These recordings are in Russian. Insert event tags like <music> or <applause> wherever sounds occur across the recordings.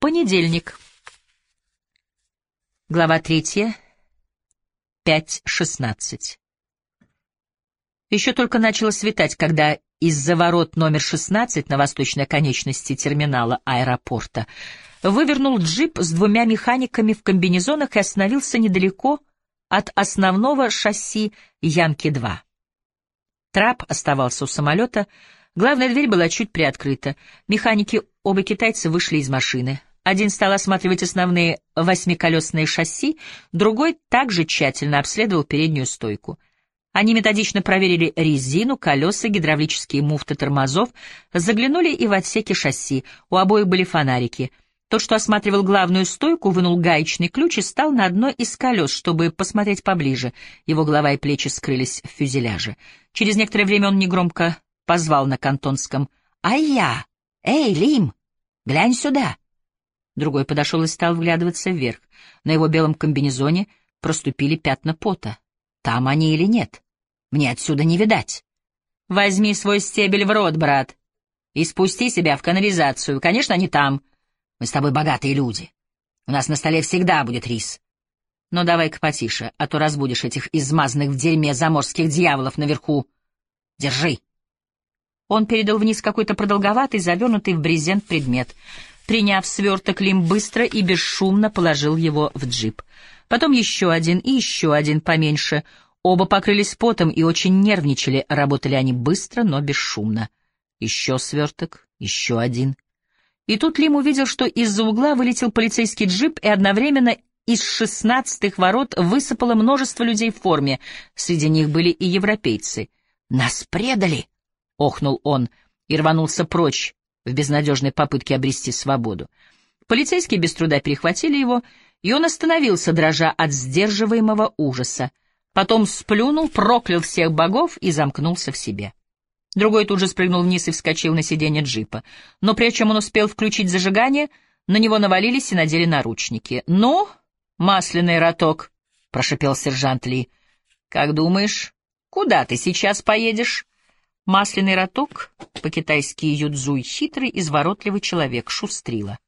Понедельник. Глава третья. 5.16. Еще только начало светать, когда из-за ворот номер 16 на восточной конечности терминала аэропорта вывернул джип с двумя механиками в комбинезонах и остановился недалеко от основного шасси Янки-2. Трап оставался у самолета, главная дверь была чуть приоткрыта. Механики, оба китайца, вышли из машины. Один стал осматривать основные восьмиколесные шасси, другой также тщательно обследовал переднюю стойку. Они методично проверили резину, колеса, гидравлические муфты тормозов, заглянули и в отсеки шасси, у обоих были фонарики. Тот, что осматривал главную стойку, вынул гаечный ключ и стал на одно из колес, чтобы посмотреть поближе. Его голова и плечи скрылись в фюзеляже. Через некоторое время он негромко позвал на кантонском «Ай я! Эй, Лим! Глянь сюда!» Другой подошел и стал вглядываться вверх. На его белом комбинезоне проступили пятна пота. Там они или нет? Мне отсюда не видать. Возьми свой стебель в рот, брат, и спусти себя в канализацию. Конечно, они там. Мы с тобой богатые люди. У нас на столе всегда будет рис. Но давай-ка потише, а то разбудишь этих измазанных в дерьме заморских дьяволов наверху. Держи. Он передал вниз какой-то продолговатый, завернутый в брезент предмет — Приняв сверток, Лим быстро и бесшумно положил его в джип. Потом еще один и еще один поменьше. Оба покрылись потом и очень нервничали. Работали они быстро, но бесшумно. Еще сверток, еще один. И тут Лим увидел, что из-за угла вылетел полицейский джип, и одновременно из шестнадцатых ворот высыпало множество людей в форме. Среди них были и европейцы. «Нас предали!» — охнул он и рванулся прочь, в безнадежной попытке обрести свободу. Полицейские без труда перехватили его, и он остановился, дрожа от сдерживаемого ужаса. Потом сплюнул, проклял всех богов и замкнулся в себе. Другой тут же спрыгнул вниз и вскочил на сиденье джипа. Но прежде чем он успел включить зажигание, на него навалились и надели наручники. «Ну, масляный роток», — прошипел сержант Ли, — «как думаешь, куда ты сейчас поедешь?» Масляный роток, по-китайски юдзуй, хитрый, изворотливый человек, шустрила.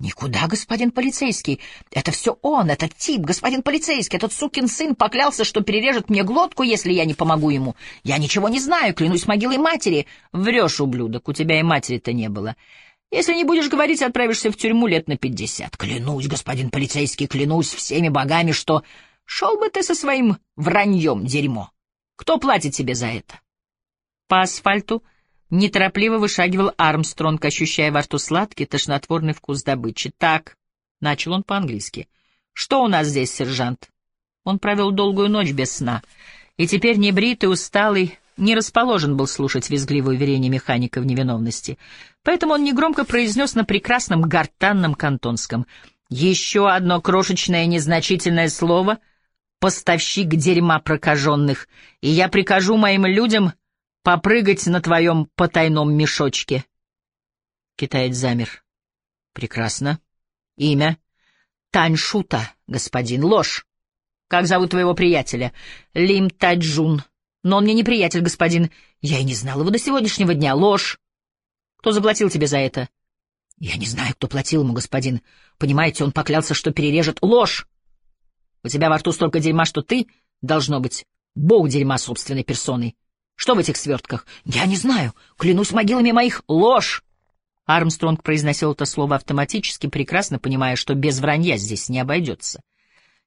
«Никуда, господин полицейский! Это все он, этот тип, господин полицейский! Этот сукин сын поклялся, что перережет мне глотку, если я не помогу ему! Я ничего не знаю, клянусь могилой матери! Врешь, ублюдок, у тебя и матери-то не было! Если не будешь говорить, отправишься в тюрьму лет на пятьдесят! Клянусь, господин полицейский, клянусь всеми богами, что... Шел бы ты со своим враньем, дерьмо! Кто платит тебе за это?» По асфальту неторопливо вышагивал Армстронг, ощущая во рту сладкий, тошнотворный вкус добычи. «Так», — начал он по-английски, — «что у нас здесь, сержант?» Он провел долгую ночь без сна, и теперь небритый, усталый, не расположен был слушать визгливое уверение механика в невиновности. Поэтому он негромко произнес на прекрасном гортанном кантонском «Еще одно крошечное незначительное слово — поставщик дерьма прокаженных, и я прикажу моим людям попрыгать на твоем потайном мешочке. Китаец замер. Прекрасно. Имя? Таньшута, господин. Ложь. Как зовут твоего приятеля? Лим Таджун. Но он мне не приятель, господин. Я и не знал его до сегодняшнего дня. Ложь. Кто заплатил тебе за это? Я не знаю, кто платил ему, господин. Понимаете, он поклялся, что перережет. Ложь. У тебя во рту столько дерьма, что ты, должно быть, бог дерьма собственной персоной. Что в этих свертках? Я не знаю. Клянусь могилами моих. Ложь! Армстронг произносил это слово автоматически, прекрасно понимая, что без вранья здесь не обойдется.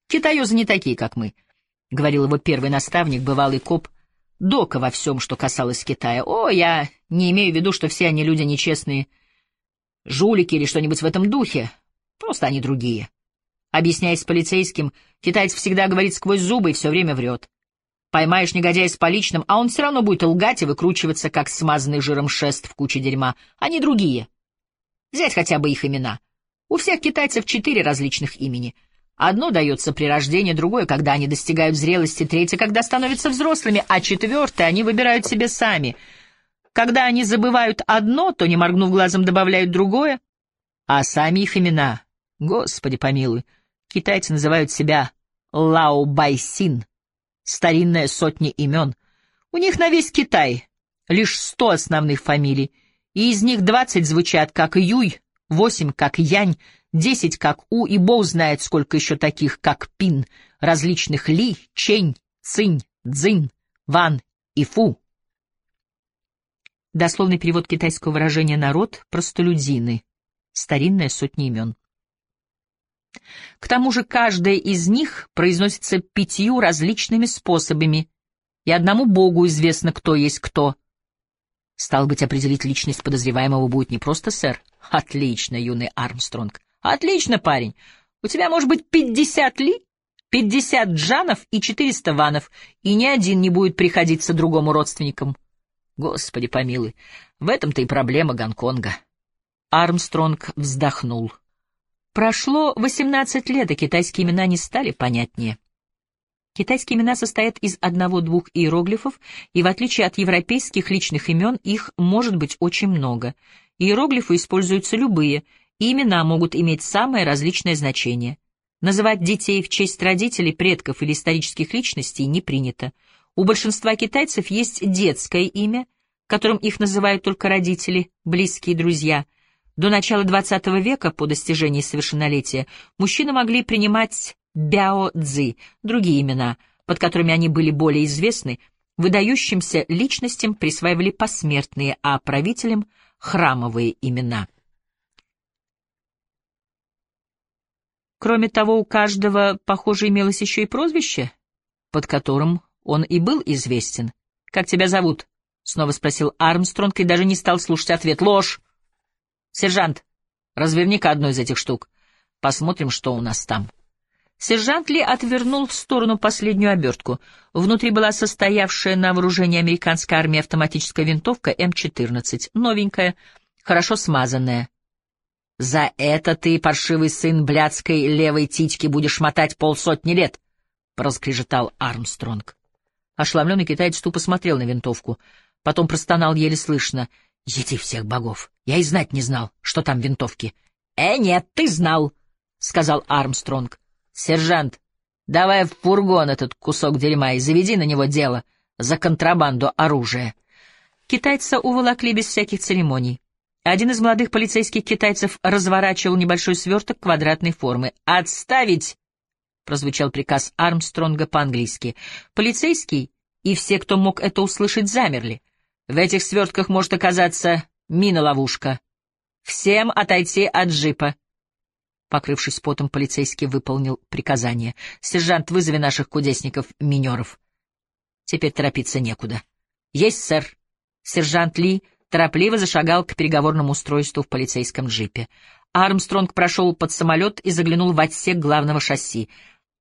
«Китаёзы не такие, как мы», — говорил его первый наставник, бывалый коп, Дока во всем, что касалось Китая. «О, я не имею в виду, что все они люди нечестные, жулики или что-нибудь в этом духе. Просто они другие». Объясняясь полицейским, китаец всегда говорит сквозь зубы и все время врет. Поймаешь негодяя с поличным, а он все равно будет лгать и выкручиваться, как смазанный жиром шест в куче дерьма. Они другие. Взять хотя бы их имена. У всех китайцев четыре различных имени. Одно дается при рождении, другое, когда они достигают зрелости, третье, когда становятся взрослыми, а четвертое они выбирают себе сами. Когда они забывают одно, то, не моргнув глазом, добавляют другое, а сами их имена, господи помилуй, китайцы называют себя Лао Байсин — старинная сотня имен. У них на весь Китай лишь сто основных фамилий, и из них двадцать звучат как Юй, восемь как Янь, десять как У, и Бог знает, сколько еще таких, как Пин, различных Ли, Чень, Цинь, Цзинь, Ван и Фу. Дословный перевод китайского выражения «народ» — простолюдины, старинная сотня имен. К тому же каждая из них произносится пятью различными способами, и одному Богу известно, кто есть кто. Стал быть, определить личность подозреваемого будет не просто сэр. Отлично, юный Армстронг. Отлично, парень. У тебя может быть пятьдесят ли, пятьдесят джанов и четыреста ванов, и ни один не будет приходиться другому родственникам. Господи помилуй, в этом-то и проблема Гонконга. Армстронг вздохнул. Прошло восемнадцать лет, и китайские имена не стали понятнее. Китайские имена состоят из одного-двух иероглифов, и в отличие от европейских личных имен, их может быть очень много. Иероглифы используются любые, и имена могут иметь самое различное значение. Называть детей в честь родителей, предков или исторических личностей не принято. У большинства китайцев есть детское имя, которым их называют только родители, близкие друзья. До начала XX века, по достижении совершеннолетия, мужчины могли принимать Бяо Цзи, другие имена, под которыми они были более известны, выдающимся личностям присваивали посмертные, а правителям — храмовые имена. Кроме того, у каждого, похоже, имелось еще и прозвище, под которым он и был известен. «Как тебя зовут?» — снова спросил Армстронг и даже не стал слушать ответ. «Ложь!» «Сержант, разверни-ка одну из этих штук. Посмотрим, что у нас там». Сержант Ли отвернул в сторону последнюю обертку. Внутри была состоявшая на вооружении американской армии автоматическая винтовка М-14, новенькая, хорошо смазанная. «За это ты, паршивый сын блядской левой титьки, будешь мотать полсотни лет!» — проскрежетал Армстронг. Ошеломленный китаец тупо смотрел на винтовку. Потом простонал еле слышно. «Еди всех богов! Я и знать не знал, что там винтовки!» «Э, нет, ты знал!» — сказал Армстронг. «Сержант, давай в фургон этот кусок дерьма и заведи на него дело за контрабанду оружия». Китайца уволокли без всяких церемоний. Один из молодых полицейских китайцев разворачивал небольшой сверток квадратной формы. «Отставить!» — прозвучал приказ Армстронга по-английски. Полицейский и все, кто мог это услышать, замерли. В этих свертках может оказаться мина-ловушка. Всем отойти от джипа. Покрывшись потом, полицейский выполнил приказание. «Сержант, вызови наших кудесников-минеров». Теперь торопиться некуда. «Есть, сэр». Сержант Ли торопливо зашагал к переговорному устройству в полицейском джипе. Армстронг прошел под самолет и заглянул в отсек главного шасси.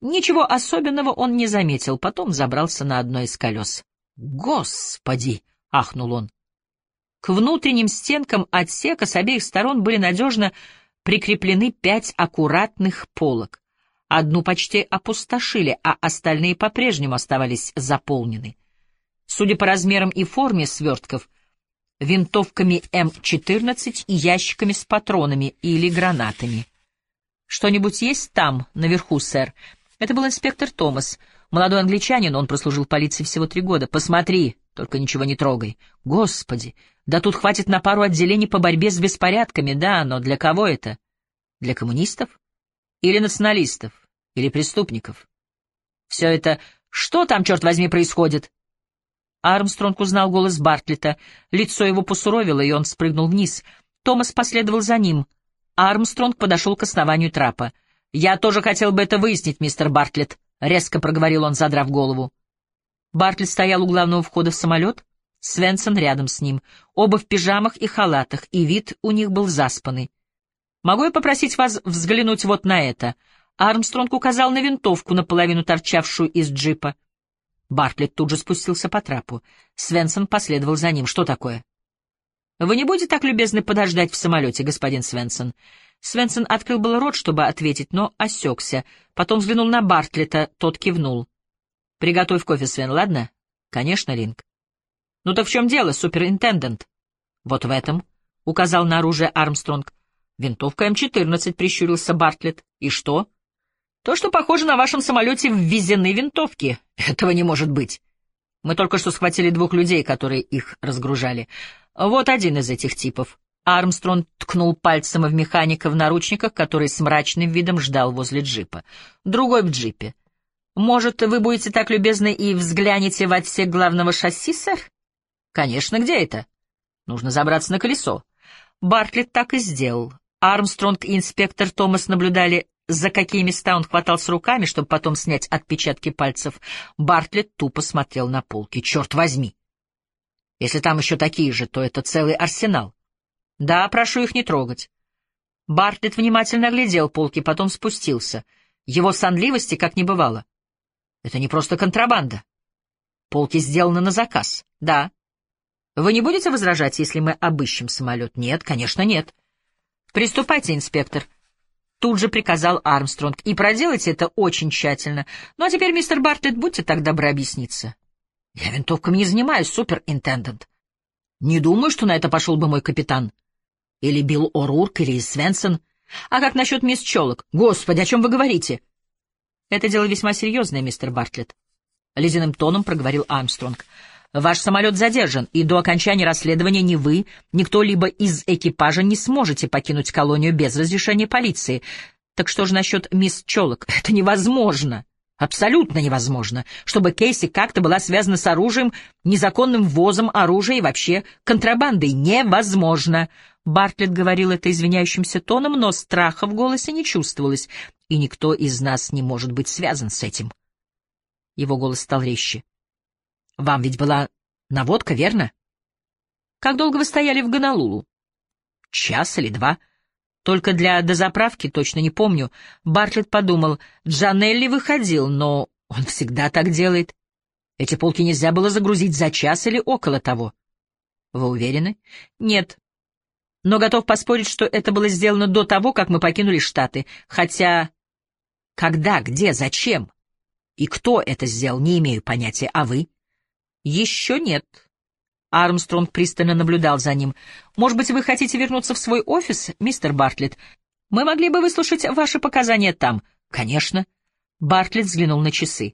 Ничего особенного он не заметил, потом забрался на одно из колес. «Господи!» — ахнул он. К внутренним стенкам отсека с обеих сторон были надежно прикреплены пять аккуратных полок. Одну почти опустошили, а остальные по-прежнему оставались заполнены. Судя по размерам и форме свертков, винтовками М-14 и ящиками с патронами или гранатами. «Что-нибудь есть там, наверху, сэр?» Это был инспектор Томас. Молодой англичанин, он прослужил полиции всего три года. «Посмотри, только ничего не трогай. Господи, да тут хватит на пару отделений по борьбе с беспорядками, да, но для кого это? Для коммунистов? Или националистов? Или преступников? Все это... Что там, черт возьми, происходит?» Армстронг узнал голос Бартлета. Лицо его посуровило, и он спрыгнул вниз. Томас последовал за ним. Армстронг подошел к основанию трапа. «Я тоже хотел бы это выяснить, мистер Бартлетт», — резко проговорил он, задрав голову. Бартлетт стоял у главного входа в самолет, Свенсон рядом с ним, оба в пижамах и халатах, и вид у них был заспанный. «Могу я попросить вас взглянуть вот на это?» Армстронг указал на винтовку, наполовину торчавшую из джипа. Бартлетт тут же спустился по трапу. Свенсон последовал за ним. «Что такое?» «Вы не будете так любезны подождать в самолете, господин Свенсон?» Свенсон открыл был рот, чтобы ответить, но осекся. Потом взглянул на Бартлета, тот кивнул. «Приготовь кофе, Свен, ладно?» «Конечно, Линк». «Ну так в чем дело, суперинтендент?» «Вот в этом», — указал на оружие Армстронг. «Винтовка М-14», — прищурился Бартлетт. «И что?» То, что похоже на вашем самолете ввезены винтовки. Этого не может быть. Мы только что схватили двух людей, которые их разгружали. Вот один из этих типов. Армстронг ткнул пальцем в механика в наручниках, который с мрачным видом ждал возле джипа. Другой в джипе. «Может, вы будете так любезны и взглянете в отсек главного шасси, сэр?» «Конечно, где это?» «Нужно забраться на колесо». Бартлетт так и сделал. Армстронг и инспектор Томас наблюдали, за какие места он хватался руками, чтобы потом снять отпечатки пальцев. Бартлетт тупо смотрел на полки. «Черт возьми! Если там еще такие же, то это целый арсенал. Да, прошу их не трогать». Бартлетт внимательно оглядел полки, потом спустился. Его сонливости как не бывало. Это не просто контрабанда. Полки сделаны на заказ. Да. Вы не будете возражать, если мы обыщем самолет? Нет, конечно, нет. Приступайте, инспектор. Тут же приказал Армстронг. И проделайте это очень тщательно. Ну а теперь, мистер Бартлетт, будьте так добры объясниться. Я винтовками не занимаюсь, суперинтендент. Не думаю, что на это пошел бы мой капитан. Или Билл О'Рурк, или Свенсон. А как насчет мисс Челок? Господи, о чем вы говорите? Это дело весьма серьезное, мистер Бартлетт. Ледяным тоном проговорил Армстронг. Ваш самолет задержан, и до окончания расследования ни вы, ни кто-либо из экипажа не сможете покинуть колонию без разрешения полиции. Так что же насчет мисс Челок? <laughs> Это невозможно. Абсолютно невозможно, чтобы Кейси как-то была связана с оружием, незаконным ввозом оружия и вообще контрабандой. Невозможно. Бартлетт говорил это извиняющимся тоном, но страха в голосе не чувствовалось, и никто из нас не может быть связан с этим. Его голос стал резче. «Вам ведь была наводка, верно? Как долго вы стояли в Гонолулу? Час или два?» Только для дозаправки, точно не помню. Бартлетт подумал, Джанелли выходил, но он всегда так делает. Эти полки нельзя было загрузить за час или около того. Вы уверены? Нет. Но готов поспорить, что это было сделано до того, как мы покинули Штаты. Хотя... Когда, где, зачем? И кто это сделал, не имею понятия. А вы? Еще нет. Армстронг пристально наблюдал за ним. «Может быть, вы хотите вернуться в свой офис, мистер Бартлетт? Мы могли бы выслушать ваши показания там». «Конечно». Бартлетт взглянул на часы.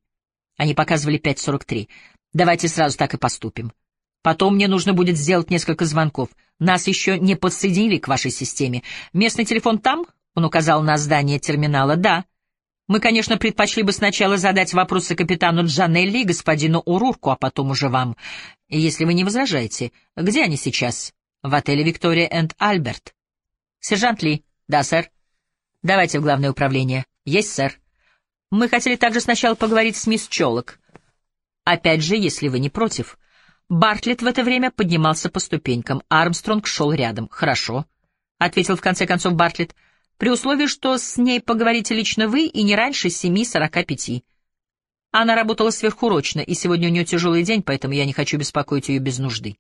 Они показывали 5.43. «Давайте сразу так и поступим. Потом мне нужно будет сделать несколько звонков. Нас еще не подсоединили к вашей системе. Местный телефон там?» Он указал на здание терминала. «Да». Мы, конечно, предпочли бы сначала задать вопросы капитану Джанелли и господину Урурку, а потом уже вам. Если вы не возражаете, где они сейчас? В отеле «Виктория энд Альберт». Сержант Ли. Да, сэр. Давайте в главное управление. Есть, сэр. Мы хотели также сначала поговорить с мисс Чолок. Опять же, если вы не против. Бартлетт в это время поднимался по ступенькам. Армстронг шел рядом. Хорошо, — ответил в конце концов Бартлетт при условии, что с ней поговорите лично вы и не раньше семи сорока пяти. Она работала сверхурочно, и сегодня у нее тяжелый день, поэтому я не хочу беспокоить ее без нужды.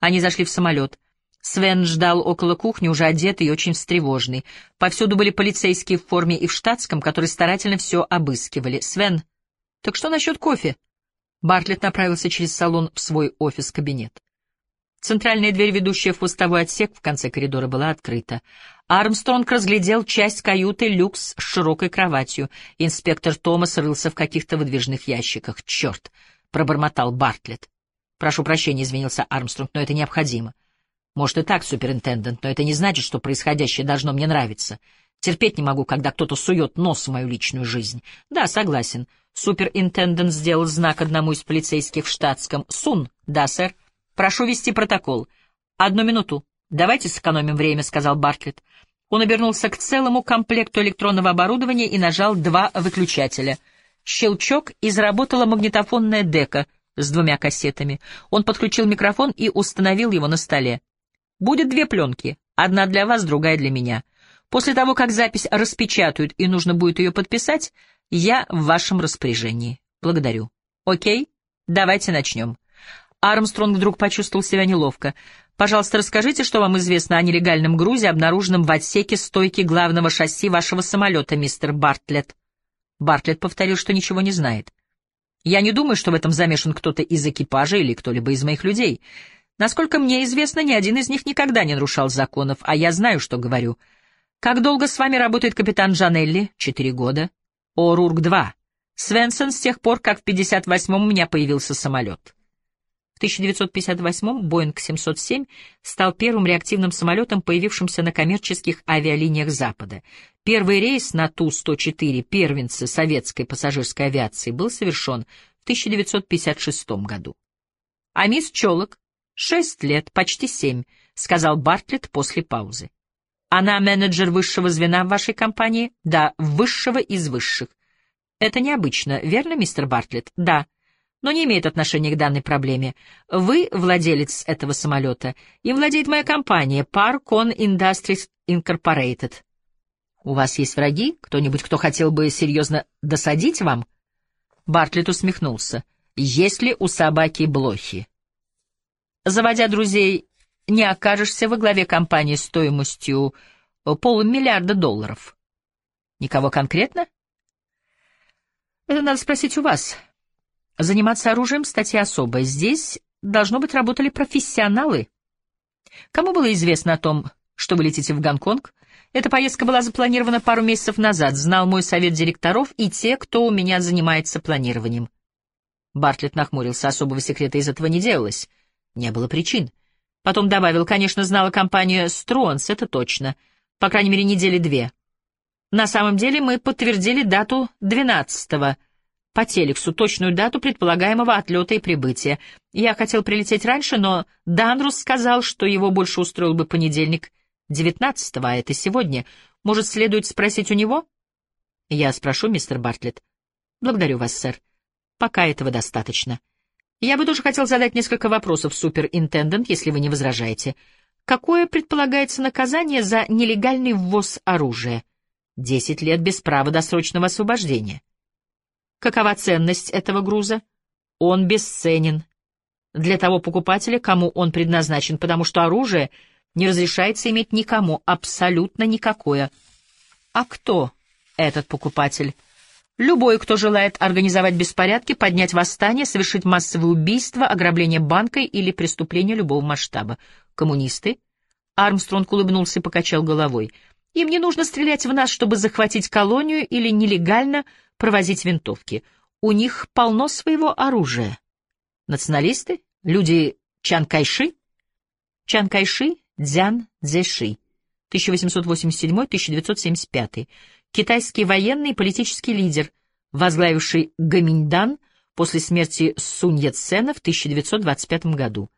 Они зашли в самолет. Свен ждал около кухни, уже одетый и очень встревоженный. Повсюду были полицейские в форме и в штатском, которые старательно все обыскивали. «Свен, так что насчет кофе?» Бартлетт направился через салон в свой офис-кабинет. Центральная дверь, ведущая в пустовой отсек в конце коридора, была открыта. Армстронг разглядел часть каюты люкс с широкой кроватью. Инспектор Томас рылся в каких-то выдвижных ящиках. «Черт!» — пробормотал Бартлетт. «Прошу прощения», — извинился Армстронг, — «но это необходимо». «Может и так, суперинтендент, но это не значит, что происходящее должно мне нравиться. Терпеть не могу, когда кто-то сует нос в мою личную жизнь». «Да, согласен». Суперинтендент сделал знак одному из полицейских в штатском. «Сун». «Да, сэр». Прошу вести протокол. Одну минуту. Давайте сэкономим время, сказал Бартлетт. Он обернулся к целому комплекту электронного оборудования и нажал два выключателя. Щелчок, и заработала магнитофонная дека с двумя кассетами. Он подключил микрофон и установил его на столе. Будет две пленки. Одна для вас, другая для меня. После того, как запись распечатают и нужно будет ее подписать, я в вашем распоряжении. Благодарю. Окей? Давайте начнем. Армстронг вдруг почувствовал себя неловко. «Пожалуйста, расскажите, что вам известно о нелегальном грузе, обнаруженном в отсеке стойки главного шасси вашего самолета, мистер Бартлетт». Бартлетт повторил, что ничего не знает. «Я не думаю, что в этом замешан кто-то из экипажа или кто-либо из моих людей. Насколько мне известно, ни один из них никогда не нарушал законов, а я знаю, что говорю. Как долго с вами работает капитан Джанелли? Четыре года. О'Рурк — два. Свенсон с тех пор, как в 58-м у меня появился самолет». В 1958-м Боинг 707 стал первым реактивным самолетом, появившимся на коммерческих авиалиниях Запада. Первый рейс на Ту-104 первенцы советской пассажирской авиации был совершен в 1956 году. А мисс Чолок — шесть лет, почти семь, — сказал Бартлетт после паузы. Она менеджер высшего звена в вашей компании? Да, высшего из высших. Это необычно, верно, мистер Бартлетт? Да но не имеет отношения к данной проблеме. Вы владелец этого самолета, и владеет моя компания Parcon Industries Incorporated. У вас есть враги? Кто-нибудь, кто хотел бы серьезно досадить вам? Бартлетт усмехнулся. Есть ли у собаки блохи? Заводя друзей, не окажешься во главе компании стоимостью полумиллиарда долларов. Никого конкретно? Это надо спросить у вас. Заниматься оружием — статья особая. Здесь, должно быть, работали профессионалы. Кому было известно о том, что вы летите в Гонконг? Эта поездка была запланирована пару месяцев назад, знал мой совет директоров и те, кто у меня занимается планированием. Бартлетт нахмурился, особого секрета из этого не делалось. Не было причин. Потом добавил, конечно, знала компания «Стронс», это точно. По крайней мере, недели две. На самом деле мы подтвердили дату 12 по телексу точную дату предполагаемого отлета и прибытия. Я хотел прилететь раньше, но Данрус сказал, что его больше устроил бы понедельник 19-го, а это сегодня. Может, следует спросить у него? Я спрошу, мистер Бартлетт. Благодарю вас, сэр. Пока этого достаточно. Я бы тоже хотел задать несколько вопросов, суперинтендент, если вы не возражаете. Какое предполагается наказание за нелегальный ввоз оружия? Десять лет без права досрочного освобождения. Какова ценность этого груза? Он бесценен для того покупателя, кому он предназначен, потому что оружие не разрешается иметь никому, абсолютно никакое. А кто этот покупатель? Любой, кто желает организовать беспорядки, поднять восстание, совершить массовое убийство, ограбление банка или преступление любого масштаба. Коммунисты? Армстронг улыбнулся и покачал головой. Им не нужно стрелять в нас, чтобы захватить колонию или нелегально провозить винтовки. У них полно своего оружия. Националисты? Люди Чан Кайши? Чан Кайши, Дзян Цзэши, 1887-1975. Китайский военный и политический лидер, возглавивший Гаминьдан после смерти Сунь Яцена в 1925 году.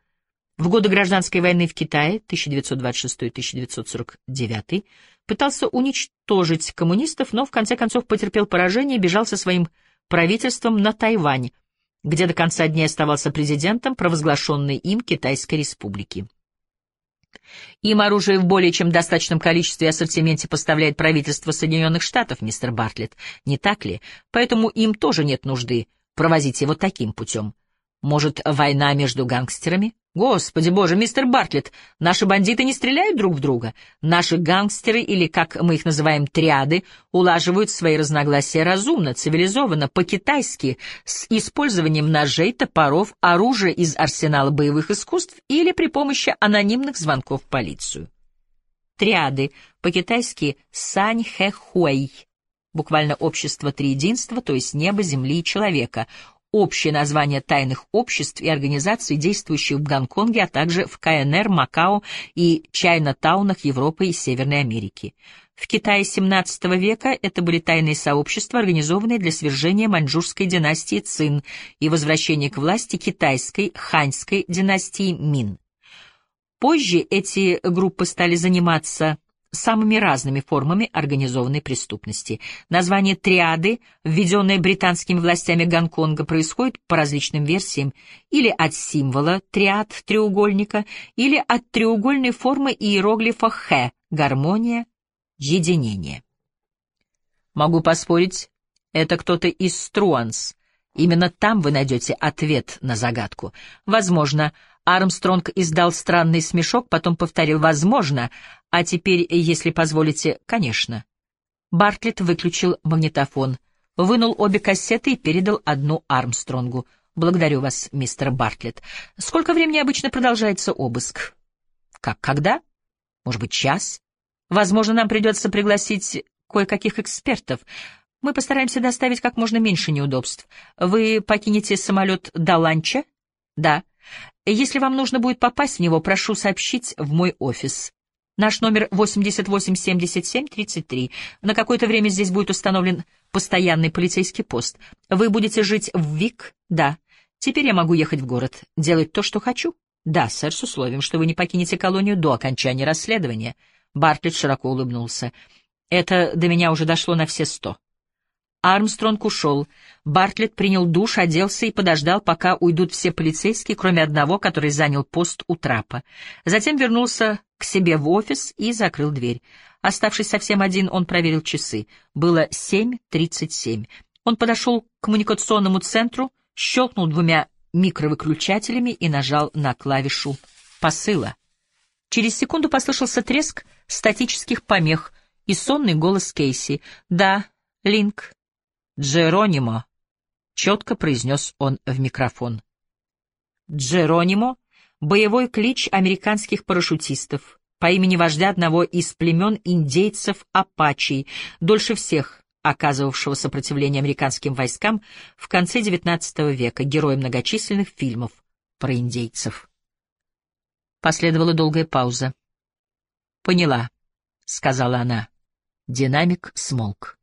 В годы гражданской войны в Китае 1926-1949 пытался уничтожить коммунистов, но в конце концов потерпел поражение и бежал со своим правительством на Тайвань, где до конца дней оставался президентом провозглашенной им Китайской республики. Им оружие в более чем достаточном количестве и ассортименте поставляет правительство Соединенных Штатов, мистер Бартлетт, не так ли? Поэтому им тоже нет нужды провозить его таким путем. Может, война между гангстерами? Господи боже, мистер Бартлетт, наши бандиты не стреляют друг в друга. Наши гангстеры, или, как мы их называем, триады, улаживают свои разногласия разумно, цивилизованно, по-китайски, с использованием ножей, топоров, оружия из арсенала боевых искусств или при помощи анонимных звонков в полицию. Триады, по-китайски «сань-хэ-хуэй», буквально «общество триединства», то есть небо, земли и человека, общее название тайных обществ и организаций, действующих в Гонконге, а также в КНР, Макао и Чайна-таунах Европы и Северной Америки. В Китае XVII века это были тайные сообщества, организованные для свержения маньчжурской династии Цин и возвращения к власти китайской ханьской династии Мин. Позже эти группы стали заниматься самыми разными формами организованной преступности. Название «триады», введенное британскими властями Гонконга, происходит по различным версиям или от символа «триад» треугольника, или от треугольной формы иероглифа «хэ» — гармония, единение. Могу поспорить, это кто-то из Струанс. Именно там вы найдете ответ на загадку. Возможно, Армстронг издал странный смешок, потом повторил «возможно», а теперь, если позволите, конечно. Бартлетт выключил магнитофон, вынул обе кассеты и передал одну Армстронгу. «Благодарю вас, мистер Бартлетт. Сколько времени обычно продолжается обыск?» «Как, когда? Может быть, час? Возможно, нам придется пригласить кое-каких экспертов. Мы постараемся доставить как можно меньше неудобств. Вы покинете самолет до ланча?» «Да». Если вам нужно будет попасть в него, прошу сообщить в мой офис. Наш номер 887733. На какое-то время здесь будет установлен постоянный полицейский пост. Вы будете жить в ВИК? Да. Теперь я могу ехать в город. Делать то, что хочу? Да, сэр, с условием, что вы не покинете колонию до окончания расследования. Бартлетт широко улыбнулся. Это до меня уже дошло на все сто. Армстронг ушел. Бартлетт принял душ, оделся и подождал, пока уйдут все полицейские, кроме одного, который занял пост у трапа. Затем вернулся к себе в офис и закрыл дверь. Оставшись совсем один, он проверил часы. Было 7.37. Он подошел к коммуникационному центру, щелкнул двумя микровыключателями и нажал на клавишу посыла. Через секунду послышался треск статических помех и сонный голос Кейси. «Да, Линк, «Джеронимо», — четко произнес он в микрофон. Джеронимо — боевой клич американских парашютистов по имени вождя одного из племен индейцев Апачей, дольше всех оказывавшего сопротивление американским войскам в конце XIX века, герой многочисленных фильмов про индейцев. Последовала долгая пауза. «Поняла», — сказала она. Динамик смолк.